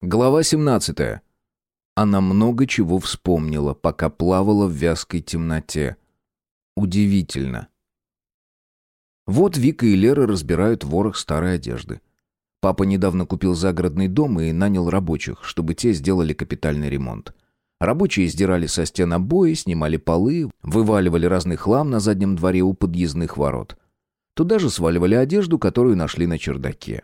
Глава 17. Она много чего вспомнила, пока плавала в вязкой темноте. Удивительно. Вот Вика и Лера разбирают ворох старой одежды. Папа недавно купил загородный дом и нанял рабочих, чтобы те сделали капитальный ремонт. Рабочие сдирали со стен обои, снимали полы, вываливали разный хлам на заднем дворе у подъездных ворот. Туда же сваливали одежду, которую нашли на чердаке.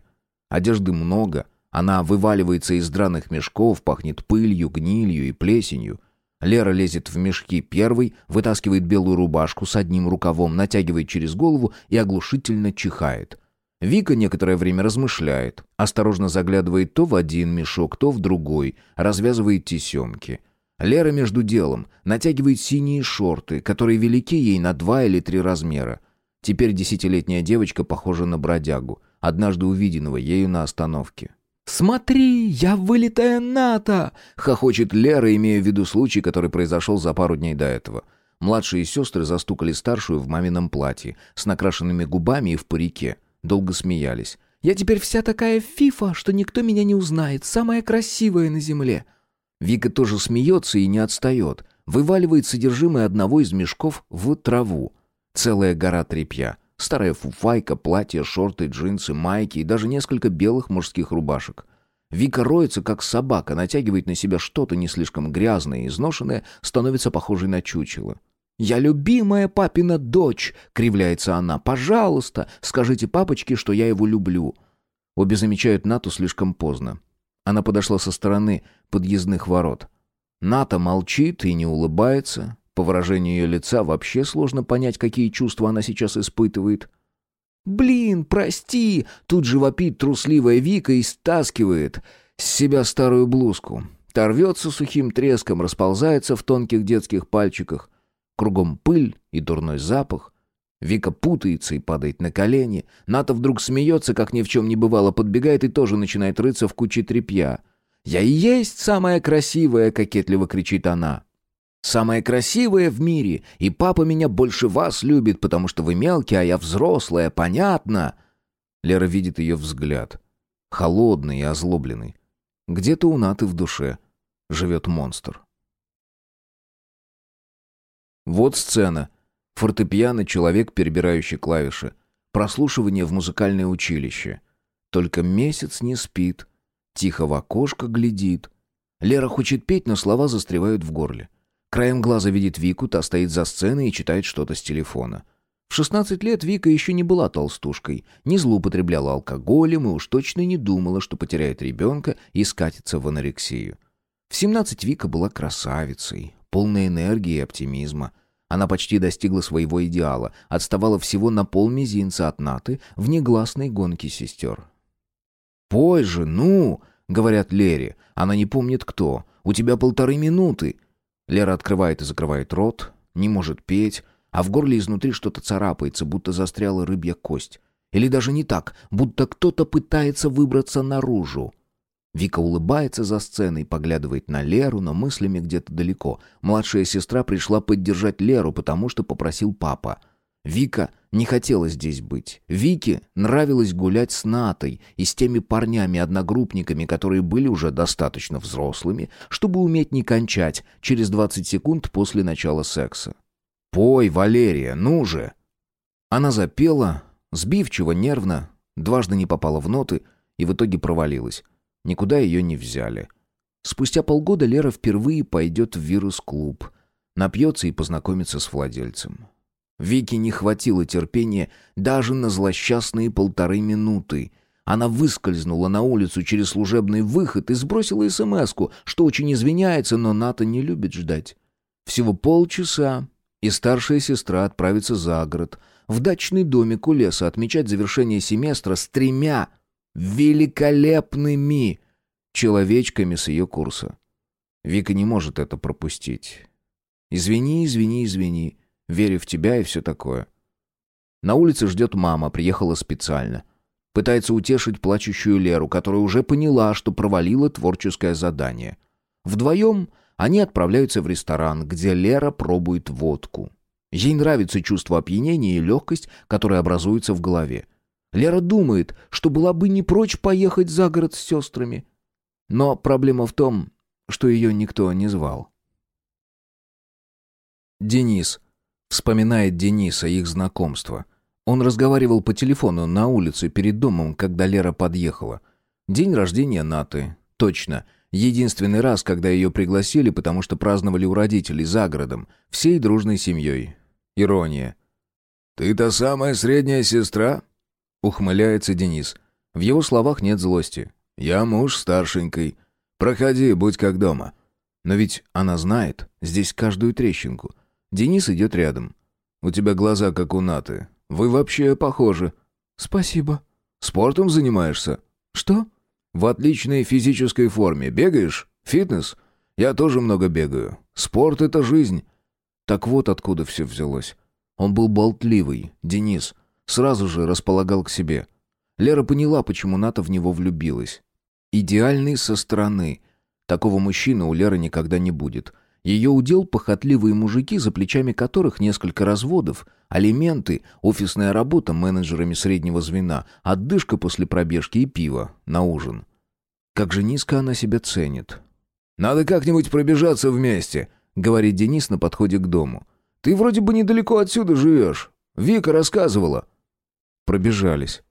Одежды много, она вываливается из драных мешков, пахнет пылью, гнилью и плесенью. Лера лезет в мешки первой, вытаскивает белую рубашку с одним рукавом, натягивает через голову и оглушительно чихает. Вика некоторое время размышляет, осторожно заглядывает то в один мешок, то в другой, развязывает тесемки — Лера между делом натягивает синие шорты, которые велики ей на два или три размера. Теперь десятилетняя девочка похожа на бродягу, однажды увиденного ею на остановке. «Смотри, я вылитая НАТО!» — хохочет Лера, имея в виду случай, который произошел за пару дней до этого. Младшие сестры застукали старшую в мамином платье, с накрашенными губами и в парике. Долго смеялись. «Я теперь вся такая фифа, что никто меня не узнает, самая красивая на земле!» Вика тоже смеется и не отстает. Вываливает содержимое одного из мешков в траву. Целая гора тряпья. Старая фуфайка, платье, шорты, джинсы, майки и даже несколько белых мужских рубашек. Вика роется, как собака, натягивает на себя что-то не слишком грязное и изношенное, становится похожей на чучело. «Я любимая папина дочь!» — кривляется она. «Пожалуйста, скажите папочке, что я его люблю». Обе замечают Нату слишком поздно. Она подошла со стороны подъездных ворот. Ната молчит и не улыбается. По выражению ее лица вообще сложно понять, какие чувства она сейчас испытывает. «Блин, прости!» Тут же вопит трусливая Вика и стаскивает с себя старую блузку. Торвется сухим треском, расползается в тонких детских пальчиках. Кругом пыль и дурной запах. Вика путается и падает на колени. Ната вдруг смеется, как ни в чем не бывало, подбегает и тоже начинает рыться в куче тряпья. «Я и есть самая красивая!» — кокетливо кричит она. «Самая красивая в мире, и папа меня больше вас любит, потому что вы мелкие, а я взрослая, понятно?» Лера видит ее взгляд. Холодный и озлобленный. Где-то у Наты в душе живет монстр. Вот сцена. Фортепиано, человек, перебирающий клавиши. Прослушивание в музыкальное училище. Только месяц не спит. Тихо в окошко глядит. Лера хочет петь, но слова застревают в горле. Краем глаза видит Вику, та стоит за сценой и читает что-то с телефона. В 16 лет Вика еще не была толстушкой, не злоупотребляла алкоголем и уж точно не думала, что потеряет ребенка и скатится в анорексию. В 17 Вика была красавицей, полной энергии и оптимизма – она почти достигла своего идеала, отставала всего на полмизинца от Наты в негласной гонке сестер. «Пой же, ну!» — говорят Лере. Она не помнит кто. «У тебя полторы минуты!» Лера открывает и закрывает рот, не может петь, а в горле изнутри что-то царапается, будто застряла рыбья кость. Или даже не так, будто кто-то пытается выбраться наружу. Вика улыбается за сценой, поглядывает на Леру, но мыслями где-то далеко. Младшая сестра пришла поддержать Леру, потому что попросил папа. Вика не хотела здесь быть. Вике нравилось гулять с Натой и с теми парнями-одногруппниками, которые были уже достаточно взрослыми, чтобы уметь не кончать через 20 секунд после начала секса. «Пой, Валерия, ну же!» Она запела, сбивчиво, нервно, дважды не попала в ноты и в итоге провалилась. Никуда ее не взяли. Спустя полгода Лера впервые пойдет в вирус-клуб. Напьется и познакомится с владельцем. Вике не хватило терпения даже на злосчастные полторы минуты. Она выскользнула на улицу через служебный выход и сбросила смс что очень извиняется, но Ната не любит ждать. Всего полчаса, и старшая сестра отправится за город, в дачный домик у леса отмечать завершение семестра с тремя великолепными человечками с ее курса. Вика не может это пропустить. Извини, извини, извини. Верю в тебя и все такое. На улице ждет мама, приехала специально. Пытается утешить плачущую Леру, которая уже поняла, что провалила творческое задание. Вдвоем они отправляются в ресторан, где Лера пробует водку. Ей нравится чувство опьянения и легкость, которая образуется в голове. Лера думает, что была бы не прочь поехать за город с сестрами. Но проблема в том, что ее никто не звал. Денис. Вспоминает Дениса, их знакомство. Он разговаривал по телефону на улице перед домом, когда Лера подъехала. День рождения Наты. Точно. Единственный раз, когда ее пригласили, потому что праздновали у родителей за городом, всей дружной семьей. Ирония. «Ты та самая средняя сестра?» Ухмыляется Денис. В его словах нет злости. «Я муж старшенькой. Проходи, будь как дома». Но ведь она знает здесь каждую трещинку. Денис идет рядом. «У тебя глаза как у Наты. Вы вообще похожи». «Спасибо». «Спортом занимаешься?» «Что?» «В отличной физической форме. Бегаешь? Фитнес?» «Я тоже много бегаю. Спорт — это жизнь». Так вот откуда все взялось. Он был болтливый, Денис. Сразу же располагал к себе. Лера поняла, почему Ната в него влюбилась. Идеальный со стороны. Такого мужчины у Леры никогда не будет. Ее удел похотливые мужики, за плечами которых несколько разводов, алименты, офисная работа менеджерами среднего звена, отдышка после пробежки и пиво на ужин. Как же низко она себя ценит. «Надо как-нибудь пробежаться вместе», — говорит Денис на подходе к дому. «Ты вроде бы недалеко отсюда живешь. Вика рассказывала». Пробежались.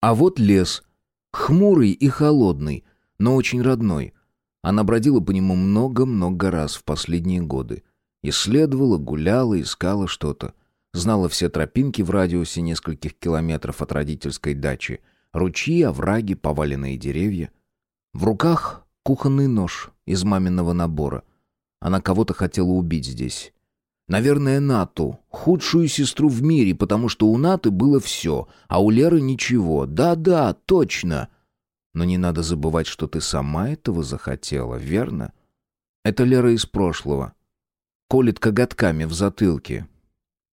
А вот лес. Хмурый и холодный, но очень родной. Она бродила по нему много-много раз в последние годы. Исследовала, гуляла, искала что-то. Знала все тропинки в радиусе нескольких километров от родительской дачи. Ручьи, овраги, поваленные деревья. В руках кухонный нож из маминого набора. Она кого-то хотела убить здесь. Наверное, Нату, худшую сестру в мире, потому что у Наты было все, а у Леры ничего. Да-да, точно. Но не надо забывать, что ты сама этого захотела, верно? Это Лера из прошлого. Колет коготками в затылке.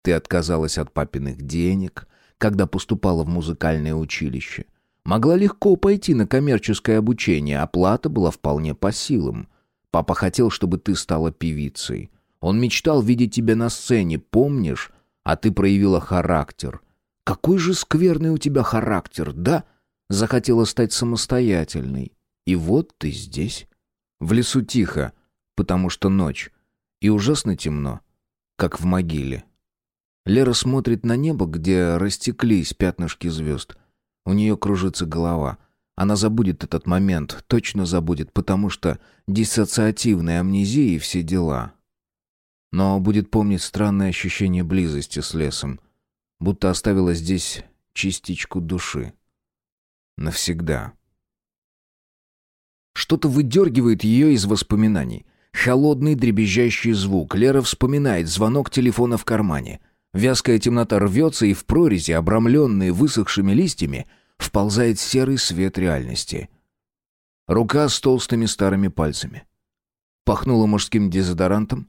Ты отказалась от папиных денег, когда поступала в музыкальное училище. Могла легко пойти на коммерческое обучение, оплата была вполне по силам. Папа хотел, чтобы ты стала певицей. Он мечтал видеть тебя на сцене, помнишь? А ты проявила характер. Какой же скверный у тебя характер, да? Захотела стать самостоятельной. И вот ты здесь. В лесу тихо, потому что ночь. И ужасно темно, как в могиле. Лера смотрит на небо, где растеклись пятнышки звезд. У нее кружится голова. Она забудет этот момент, точно забудет, потому что диссоциативная амнезия и все дела но будет помнить странное ощущение близости с лесом, будто оставила здесь частичку души. Навсегда. Что-то выдергивает ее из воспоминаний. Холодный дребезжащий звук. Лера вспоминает звонок телефона в кармане. Вязкая темнота рвется, и в прорези, обрамленные высохшими листьями, вползает серый свет реальности. Рука с толстыми старыми пальцами. Пахнула мужским дезодорантом,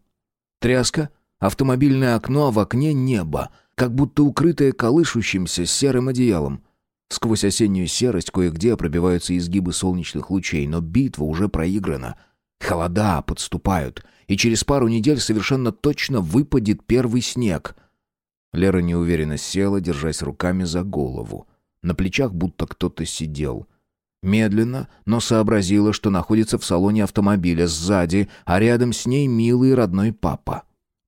Тряска, автомобильное окно, а в окне небо, как будто укрытое колышущимся серым одеялом. Сквозь осеннюю серость кое-где пробиваются изгибы солнечных лучей, но битва уже проиграна. Холода подступают, и через пару недель совершенно точно выпадет первый снег. Лера неуверенно села, держась руками за голову. На плечах будто кто-то сидел. Медленно, но сообразила, что находится в салоне автомобиля сзади, а рядом с ней милый родной папа.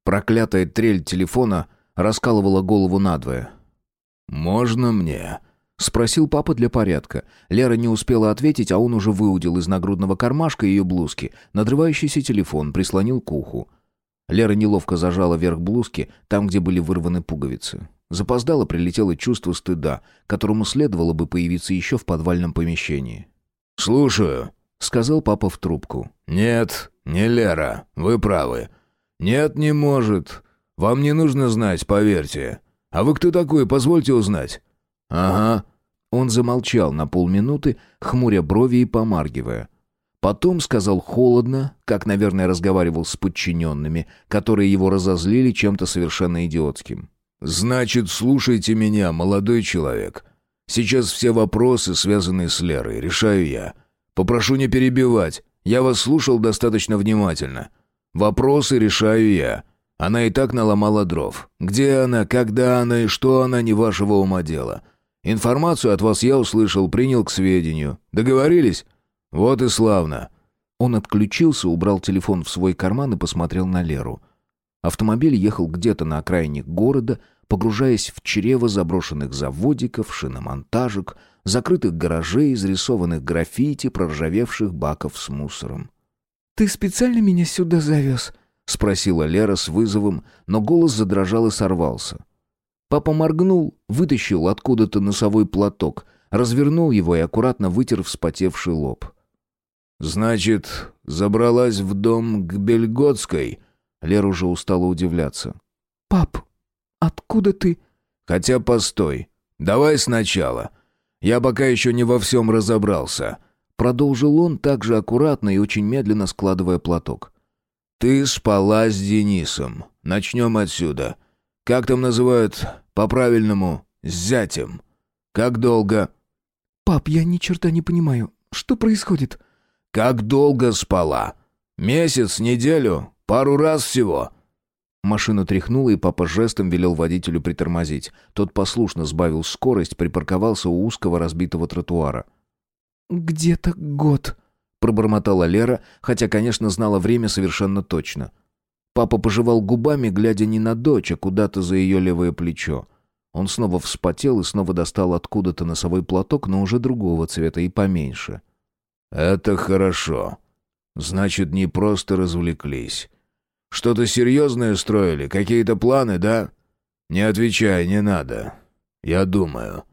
Проклятая трель телефона раскалывала голову надвое. «Можно мне?» — спросил папа для порядка. Лера не успела ответить, а он уже выудил из нагрудного кармашка ее блузки. Надрывающийся телефон прислонил к уху. Лера неловко зажала верх блузки, там, где были вырваны пуговицы. Запоздало прилетело чувство стыда, которому следовало бы появиться еще в подвальном помещении. «Слушаю», — сказал папа в трубку. «Нет, не Лера, вы правы. Нет, не может. Вам не нужно знать, поверьте. А вы кто такой, позвольте узнать?» «Ага». Он замолчал на полминуты, хмуря брови и помаргивая. Потом сказал холодно, как, наверное, разговаривал с подчиненными, которые его разозлили чем-то совершенно идиотским. «Значит, слушайте меня, молодой человек. Сейчас все вопросы, связанные с Лерой, решаю я. Попрошу не перебивать. Я вас слушал достаточно внимательно. Вопросы решаю я. Она и так наломала дров. Где она, когда она и что она, не вашего ума дело. Информацию от вас я услышал, принял к сведению. Договорились? Вот и славно». Он отключился, убрал телефон в свой карман и посмотрел на Леру. Автомобиль ехал где-то на окраине города, погружаясь в чрево заброшенных заводиков, шиномонтажек, закрытых гаражей, изрисованных граффити, проржавевших баков с мусором. «Ты специально меня сюда завез?» — спросила Лера с вызовом, но голос задрожал и сорвался. Папа моргнул, вытащил откуда-то носовой платок, развернул его и аккуратно вытер вспотевший лоб. «Значит, забралась в дом к Бельготской?» Лера уже устала удивляться. «Пап, откуда ты?» «Хотя постой. Давай сначала. Я пока еще не во всем разобрался». Продолжил он также аккуратно и очень медленно складывая платок. «Ты спала с Денисом. Начнем отсюда. Как там называют по-правильному зятем? Как долго?» «Пап, я ни черта не понимаю. Что происходит?» «Как долго спала? Месяц, неделю? Пару раз всего?» Машину тряхнуло, и папа жестом велел водителю притормозить. Тот послушно сбавил скорость, припарковался у узкого разбитого тротуара. «Где-то год», — пробормотала Лера, хотя, конечно, знала время совершенно точно. Папа пожевал губами, глядя не на дочь, а куда-то за ее левое плечо. Он снова вспотел и снова достал откуда-то носовой платок, но уже другого цвета и поменьше. «Это хорошо. Значит, не просто развлеклись. Что-то серьезное строили? Какие-то планы, да? Не отвечай, не надо. Я думаю.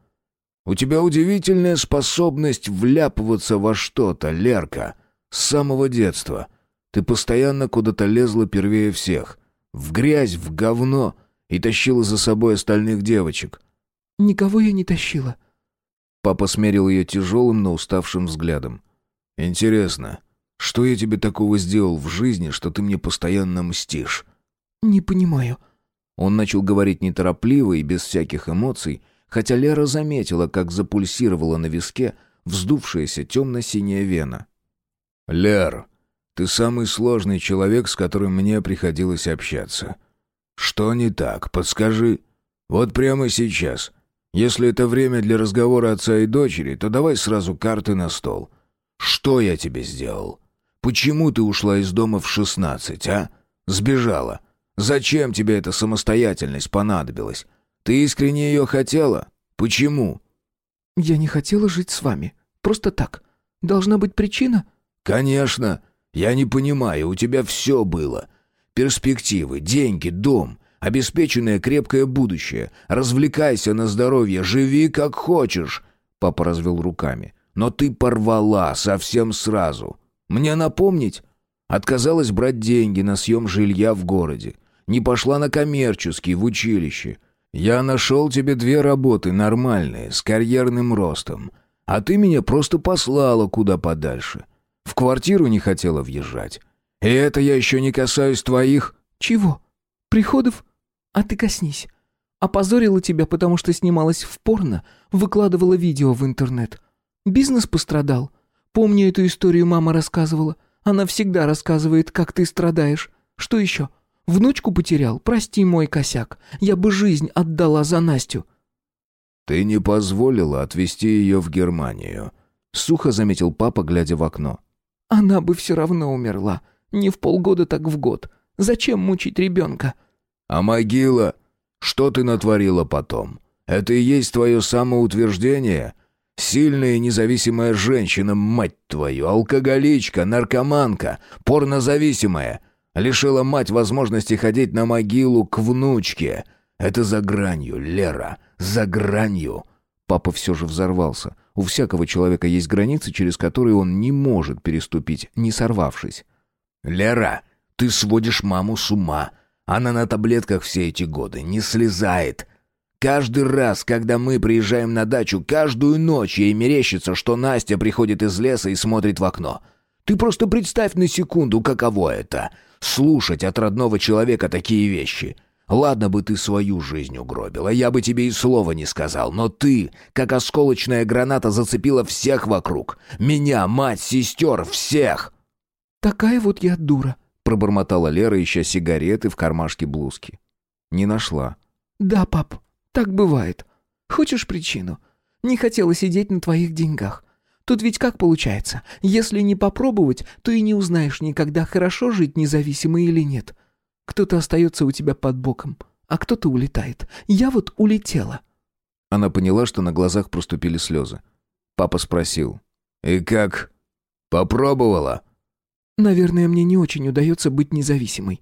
У тебя удивительная способность вляпываться во что-то, Лерка, с самого детства. Ты постоянно куда-то лезла первее всех. В грязь, в говно и тащила за собой остальных девочек. «Никого я не тащила». Папа смерил ее тяжелым, но уставшим взглядом. «Интересно, что я тебе такого сделал в жизни, что ты мне постоянно мстишь?» «Не понимаю». Он начал говорить неторопливо и без всяких эмоций, хотя Лера заметила, как запульсировала на виске вздувшаяся темно-синяя вена. «Лер, ты самый сложный человек, с которым мне приходилось общаться. Что не так? Подскажи. Вот прямо сейчас. Если это время для разговора отца и дочери, то давай сразу карты на стол. Что я тебе сделал? Почему ты ушла из дома в шестнадцать, а? Сбежала. Зачем тебе эта самостоятельность понадобилась? Ты искренне ее хотела? Почему?» «Я не хотела жить с вами. Просто так. Должна быть причина?» «Конечно. Я не понимаю, у тебя все было. Перспективы, деньги, дом, обеспеченное крепкое будущее. Развлекайся на здоровье, живи как хочешь». Папа развел руками. «Но ты порвала совсем сразу. Мне напомнить?» Отказалась брать деньги на съем жилья в городе. Не пошла на коммерческий, в училище. Я нашел тебе две работы нормальные, с карьерным ростом. А ты меня просто послала куда подальше. В квартиру не хотела въезжать. И это я еще не касаюсь твоих... Чего? Приходов? А ты коснись. Опозорила тебя, потому что снималась в порно, выкладывала видео в интернет. Бизнес пострадал. Помню эту историю мама рассказывала. Она всегда рассказывает, как ты страдаешь. Что еще? Внучку потерял? Прости мой косяк. Я бы жизнь отдала за Настю». «Ты не позволила отвезти ее в Германию», — сухо заметил папа, глядя в окно. «Она бы все равно умерла. Не в полгода, так в год. Зачем мучить ребенка?» «А могила? Что ты натворила потом? Это и есть твое самоутверждение? Сильная и независимая женщина, мать твою, алкоголичка, наркоманка, порнозависимая. Лишила мать возможности ходить на могилу к внучке. Это за гранью, Лера, за гранью». Папа все же взорвался. У всякого человека есть границы, через которые он не может переступить, не сорвавшись. «Лера, ты сводишь маму с ума. Она на таблетках все эти годы, не слезает. Каждый раз, когда мы приезжаем на дачу, каждую ночь ей мерещится, что Настя приходит из леса и смотрит в окно. Ты просто представь на секунду, каково это — слушать от родного человека такие вещи. Ладно бы ты свою жизнь угробила, я бы тебе и слова не сказал, но ты, как осколочная граната, зацепила всех вокруг. Меня, мать, сестер, всех!» «Такая вот я дура», — пробормотала Лера, ища сигареты в кармашке блузки. Не нашла. «Да, пап, так бывает. Хочешь причину? Не хотела сидеть на твоих деньгах. Тут ведь как получается? Если не попробовать, то и не узнаешь никогда, хорошо жить независимо или нет. Кто-то остается у тебя под боком, а кто-то улетает. Я вот улетела». Она поняла, что на глазах проступили слезы. Папа спросил. «И как? Попробовала?» «Наверное, мне не очень удается быть независимой.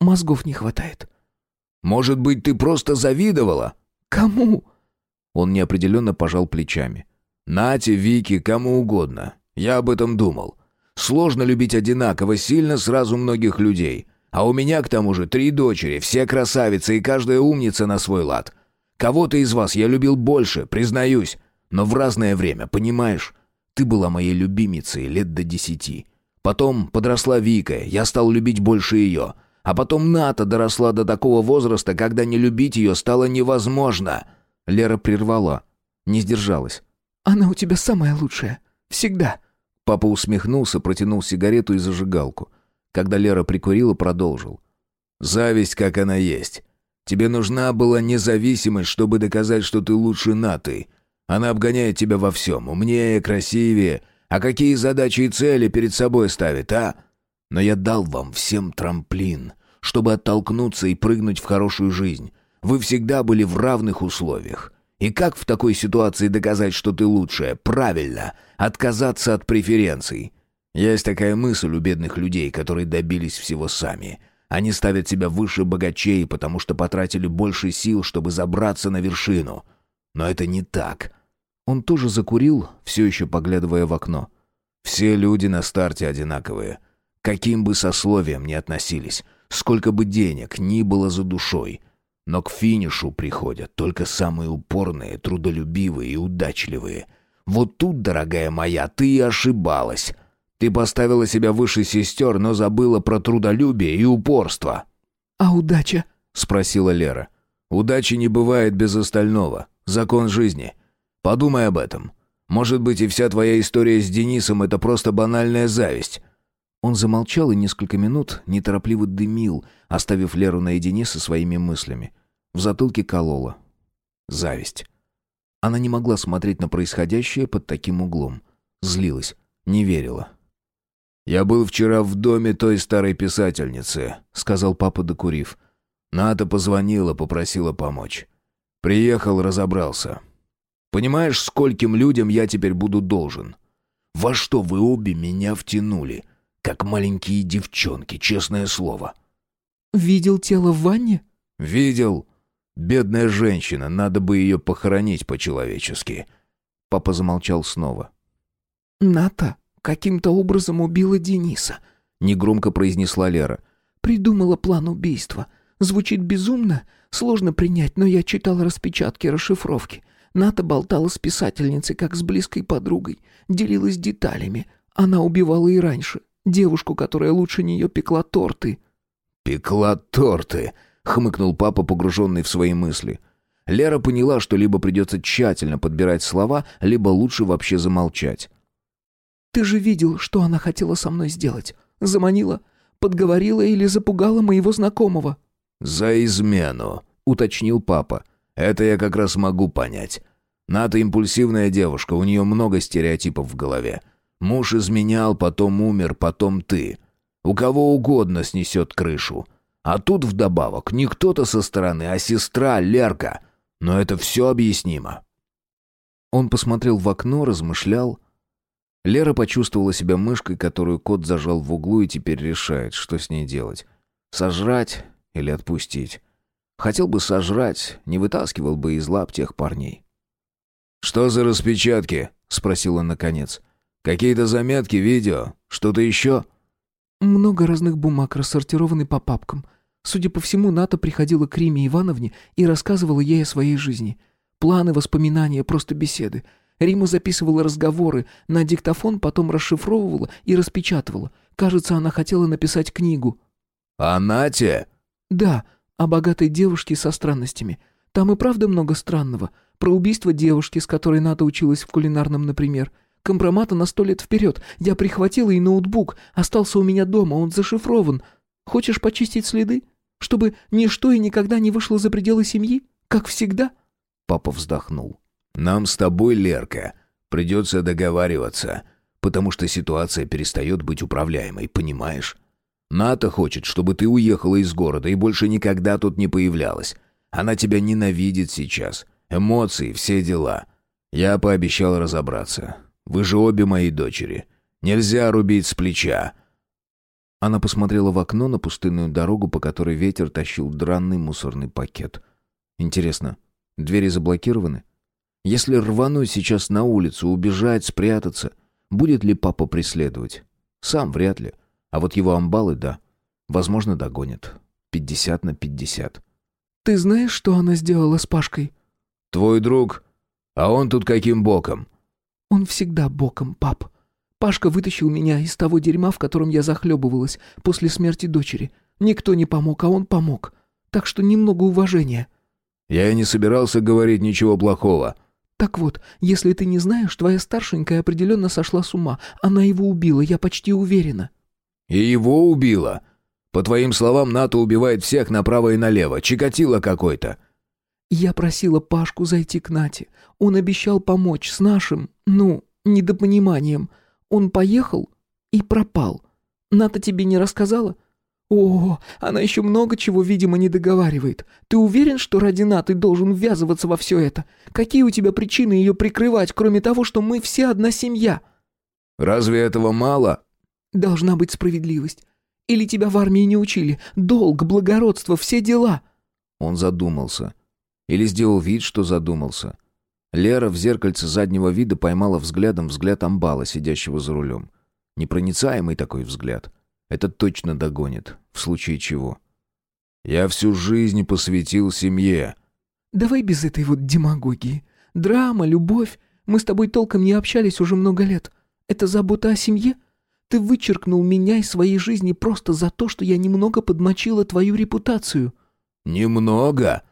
Мозгов не хватает». «Может быть, ты просто завидовала?» «Кому?» Он неопределенно пожал плечами. «Нате, Вики, кому угодно. Я об этом думал. Сложно любить одинаково сильно сразу многих людей. А у меня, к тому же, три дочери, все красавицы и каждая умница на свой лад. Кого-то из вас я любил больше, признаюсь, но в разное время, понимаешь? Ты была моей любимицей лет до десяти. Потом подросла Вика, я стал любить больше ее. А потом Ната доросла до такого возраста, когда не любить ее стало невозможно». Лера прервала, не сдержалась. «Она у тебя самая лучшая. Всегда». Папа усмехнулся, протянул сигарету и зажигалку. Когда Лера прикурила, продолжил. «Зависть, как она есть. Тебе нужна была независимость, чтобы доказать, что ты лучше Наты. Она обгоняет тебя во всем, умнее, красивее. А какие задачи и цели перед собой ставит, а? Но я дал вам всем трамплин, чтобы оттолкнуться и прыгнуть в хорошую жизнь. Вы всегда были в равных условиях. И как в такой ситуации доказать, что ты лучшая? Правильно, отказаться от преференций. Есть такая мысль у бедных людей, которые добились всего сами. Они ставят себя выше богачей, потому что потратили больше сил, чтобы забраться на вершину. Но это не так. Он тоже закурил, все еще поглядывая в окно. Все люди на старте одинаковые. Каким бы сословием ни относились, сколько бы денег ни было за душой — но к финишу приходят только самые упорные, трудолюбивые и удачливые. Вот тут, дорогая моя, ты и ошибалась. Ты поставила себя выше сестер, но забыла про трудолюбие и упорство». «А удача?» — спросила Лера. «Удачи не бывает без остального. Закон жизни. Подумай об этом. Может быть, и вся твоя история с Денисом — это просто банальная зависть. Он замолчал и несколько минут неторопливо дымил, оставив Леру наедине со своими мыслями. В затылке кололо. Зависть. Она не могла смотреть на происходящее под таким углом. Злилась, не верила. «Я был вчера в доме той старой писательницы», — сказал папа, докурив. «Ната позвонила, попросила помочь. Приехал, разобрался. Понимаешь, скольким людям я теперь буду должен? Во что вы обе меня втянули? Как маленькие девчонки, честное слово. «Видел тело в ванне?» «Видел. Бедная женщина, надо бы ее похоронить по-человечески». Папа замолчал снова. «Ната каким-то образом убила Дениса», — негромко произнесла Лера. «Придумала план убийства. Звучит безумно, сложно принять, но я читала распечатки расшифровки. Ната болтала с писательницей, как с близкой подругой, делилась деталями. Она убивала и раньше, Девушку, которая лучше нее пекла торты». «Пекла торты», — хмыкнул папа, погруженный в свои мысли. Лера поняла, что либо придется тщательно подбирать слова, либо лучше вообще замолчать. «Ты же видел, что она хотела со мной сделать? Заманила? Подговорила или запугала моего знакомого?» «За измену», — уточнил папа. «Это я как раз могу понять. Ната импульсивная девушка, у нее много стереотипов в голове. Муж изменял, потом умер, потом ты. У кого угодно снесет крышу. А тут вдобавок не кто-то со стороны, а сестра Лерка. Но это все объяснимо. Он посмотрел в окно, размышлял. Лера почувствовала себя мышкой, которую кот зажал в углу и теперь решает, что с ней делать. Сожрать или отпустить. Хотел бы сожрать, не вытаскивал бы из лап тех парней. «Что за распечатки?» — спросил он наконец. Какие-то заметки, видео, что-то еще?» «Много разных бумаг, рассортированы по папкам. Судя по всему, Ната приходила к Риме Ивановне и рассказывала ей о своей жизни. Планы, воспоминания, просто беседы. Рима записывала разговоры на диктофон, потом расшифровывала и распечатывала. Кажется, она хотела написать книгу». «О Нате?» «Да, о богатой девушке со странностями. Там и правда много странного. Про убийство девушки, с которой Ната училась в кулинарном, например. Компромата на сто лет вперед. Я прихватила и ноутбук. Остался у меня дома, он зашифрован. Хочешь почистить следы? Чтобы ничто и никогда не вышло за пределы семьи? Как всегда?» Папа вздохнул. Нам с тобой, Лерка, придется договариваться, потому что ситуация перестает быть управляемой, понимаешь? Ната хочет, чтобы ты уехала из города и больше никогда тут не появлялась. Она тебя ненавидит сейчас. Эмоции, все дела. Я пообещал разобраться. Вы же обе мои дочери. Нельзя рубить с плеча. Она посмотрела в окно на пустынную дорогу, по которой ветер тащил дранный мусорный пакет. Интересно, двери заблокированы? Если рвану сейчас на улицу, убежать, спрятаться, будет ли папа преследовать? Сам вряд ли. А вот его амбалы, да. Возможно, догонят. Пятьдесят на пятьдесят. «Ты знаешь, что она сделала с Пашкой?» «Твой друг? А он тут каким боком?» «Он всегда боком, пап. Пашка вытащил меня из того дерьма, в котором я захлебывалась после смерти дочери. Никто не помог, а он помог. Так что немного уважения». «Я и не собирался говорить ничего плохого». «Так вот, если ты не знаешь, твоя старшенькая определенно сошла с ума. Она его убила, я почти уверена». «И его убила?» По твоим словам, НАТО убивает всех направо и налево. Чикатило какой-то. Я просила Пашку зайти к Нате. Он обещал помочь с нашим, ну, недопониманием. Он поехал и пропал. Ната тебе не рассказала? О, она еще много чего, видимо, не договаривает. Ты уверен, что ради Наты должен ввязываться во все это? Какие у тебя причины ее прикрывать, кроме того, что мы все одна семья? Разве этого мало? Должна быть справедливость. Или тебя в армии не учили? Долг, благородство, все дела!» Он задумался. Или сделал вид, что задумался. Лера в зеркальце заднего вида поймала взглядом взгляд амбала, сидящего за рулем. Непроницаемый такой взгляд. Этот точно догонит, в случае чего. «Я всю жизнь посвятил семье». «Давай без этой вот демагогии. Драма, любовь. Мы с тобой толком не общались уже много лет. Это забота о семье?» Ты вычеркнул меня из своей жизни просто за то, что я немного подмочила твою репутацию». «Немного?»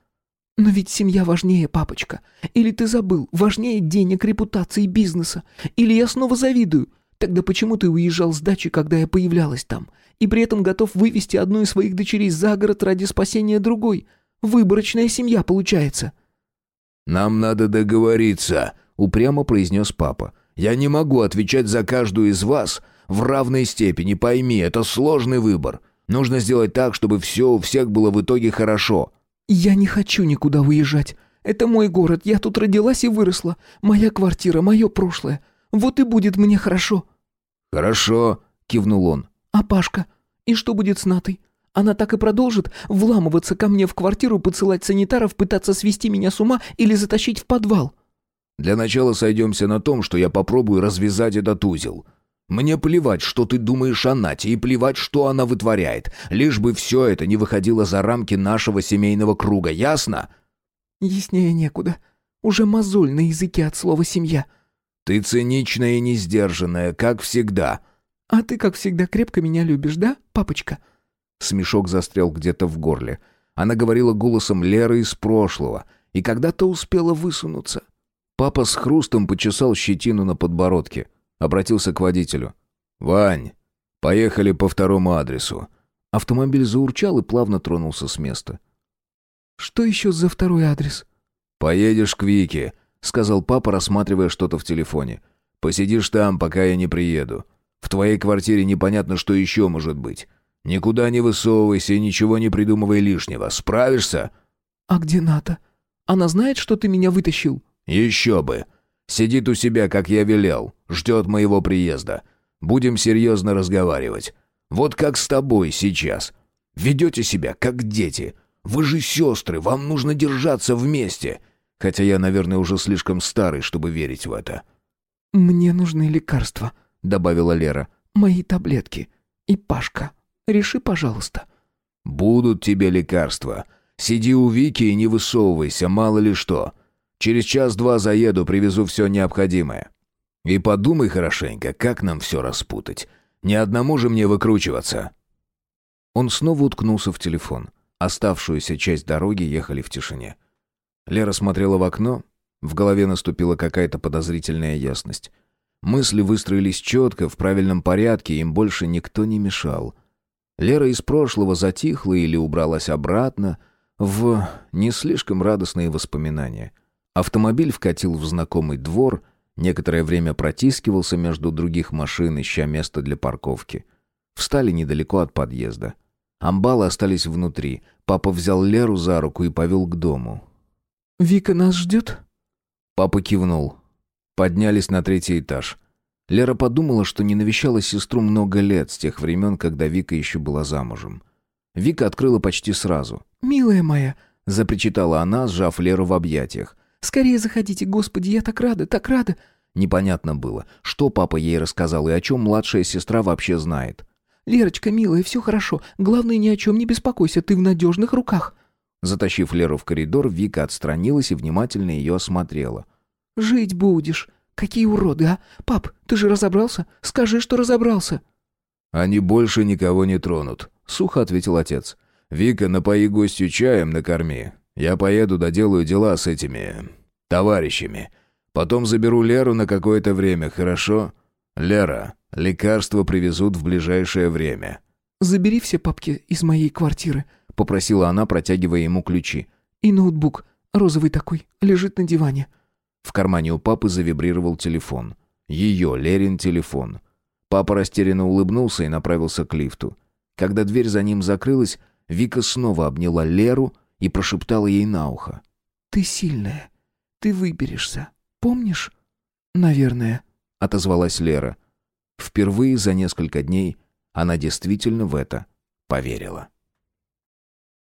«Но ведь семья важнее, папочка. Или ты забыл, важнее денег, репутации, бизнеса. Или я снова завидую. Тогда почему ты уезжал с дачи, когда я появлялась там? И при этом готов вывести одну из своих дочерей за город ради спасения другой? Выборочная семья получается». «Нам надо договориться», — упрямо произнес папа. «Я не могу отвечать за каждую из вас, в равной степени, пойми, это сложный выбор. Нужно сделать так, чтобы все у всех было в итоге хорошо». «Я не хочу никуда уезжать. Это мой город, я тут родилась и выросла. Моя квартира, мое прошлое. Вот и будет мне хорошо». «Хорошо», — кивнул он. «А Пашка? И что будет с Натой? Она так и продолжит вламываться ко мне в квартиру, посылать санитаров, пытаться свести меня с ума или затащить в подвал?» «Для начала сойдемся на том, что я попробую развязать этот узел. Мне плевать, что ты думаешь о Нате, и плевать, что она вытворяет, лишь бы все это не выходило за рамки нашего семейного круга, ясно?» «Яснее некуда. Уже мозоль на языке от слова «семья». «Ты циничная и несдержанная, как всегда». «А ты, как всегда, крепко меня любишь, да, папочка?» Смешок застрял где-то в горле. Она говорила голосом Леры из прошлого, и когда-то успела высунуться. Папа с хрустом почесал щетину на подбородке. Обратился к водителю. «Вань, поехали по второму адресу». Автомобиль заурчал и плавно тронулся с места. «Что еще за второй адрес?» «Поедешь к Вике», — сказал папа, рассматривая что-то в телефоне. «Посидишь там, пока я не приеду. В твоей квартире непонятно, что еще может быть. Никуда не высовывайся и ничего не придумывай лишнего. Справишься?» «А где Ната? Она знает, что ты меня вытащил?» «Еще бы. Сидит у себя, как я велел, ждет моего приезда. Будем серьезно разговаривать. Вот как с тобой сейчас. Ведете себя, как дети. Вы же сестры, вам нужно держаться вместе. Хотя я, наверное, уже слишком старый, чтобы верить в это». «Мне нужны лекарства», — добавила Лера. «Мои таблетки. И Пашка. Реши, пожалуйста». «Будут тебе лекарства. Сиди у Вики и не высовывайся, мало ли что. Через час-два заеду, привезу все необходимое. И подумай хорошенько, как нам все распутать. Ни одному же мне выкручиваться». Он снова уткнулся в телефон. Оставшуюся часть дороги ехали в тишине. Лера смотрела в окно. В голове наступила какая-то подозрительная ясность. Мысли выстроились четко, в правильном порядке, им больше никто не мешал. Лера из прошлого затихла или убралась обратно в не слишком радостные воспоминания. Автомобиль вкатил в знакомый двор, некоторое время протискивался между других машин, ища место для парковки. Встали недалеко от подъезда. Амбалы остались внутри. Папа взял Леру за руку и повел к дому. «Вика нас ждет?» Папа кивнул. Поднялись на третий этаж. Лера подумала, что не навещала сестру много лет, с тех времен, когда Вика еще была замужем. Вика открыла почти сразу. «Милая моя», — запричитала она, сжав Леру в объятиях. «Скорее заходите, Господи, я так рада, так рада!» Непонятно было, что папа ей рассказал и о чем младшая сестра вообще знает. «Лерочка, милая, все хорошо. Главное, ни о чем не беспокойся, ты в надежных руках». Затащив Леру в коридор, Вика отстранилась и внимательно ее осмотрела. «Жить будешь. Какие уроды, а? Пап, ты же разобрался? Скажи, что разобрался». «Они больше никого не тронут», — сухо ответил отец. «Вика, напои гостю чаем, накорми. Я поеду, доделаю дела с этими... товарищами. Потом заберу Леру на какое-то время, хорошо? Лера, лекарства привезут в ближайшее время». «Забери все папки из моей квартиры», — попросила она, протягивая ему ключи. «И ноутбук, розовый такой, лежит на диване». В кармане у папы завибрировал телефон. Ее, Лерин, телефон. Папа растерянно улыбнулся и направился к лифту. Когда дверь за ним закрылась, Вика снова обняла Леру и прошептала ей на ухо. «Ты сильная. Ты выберешься. Помнишь?» «Наверное», — отозвалась Лера. Впервые за несколько дней она действительно в это поверила.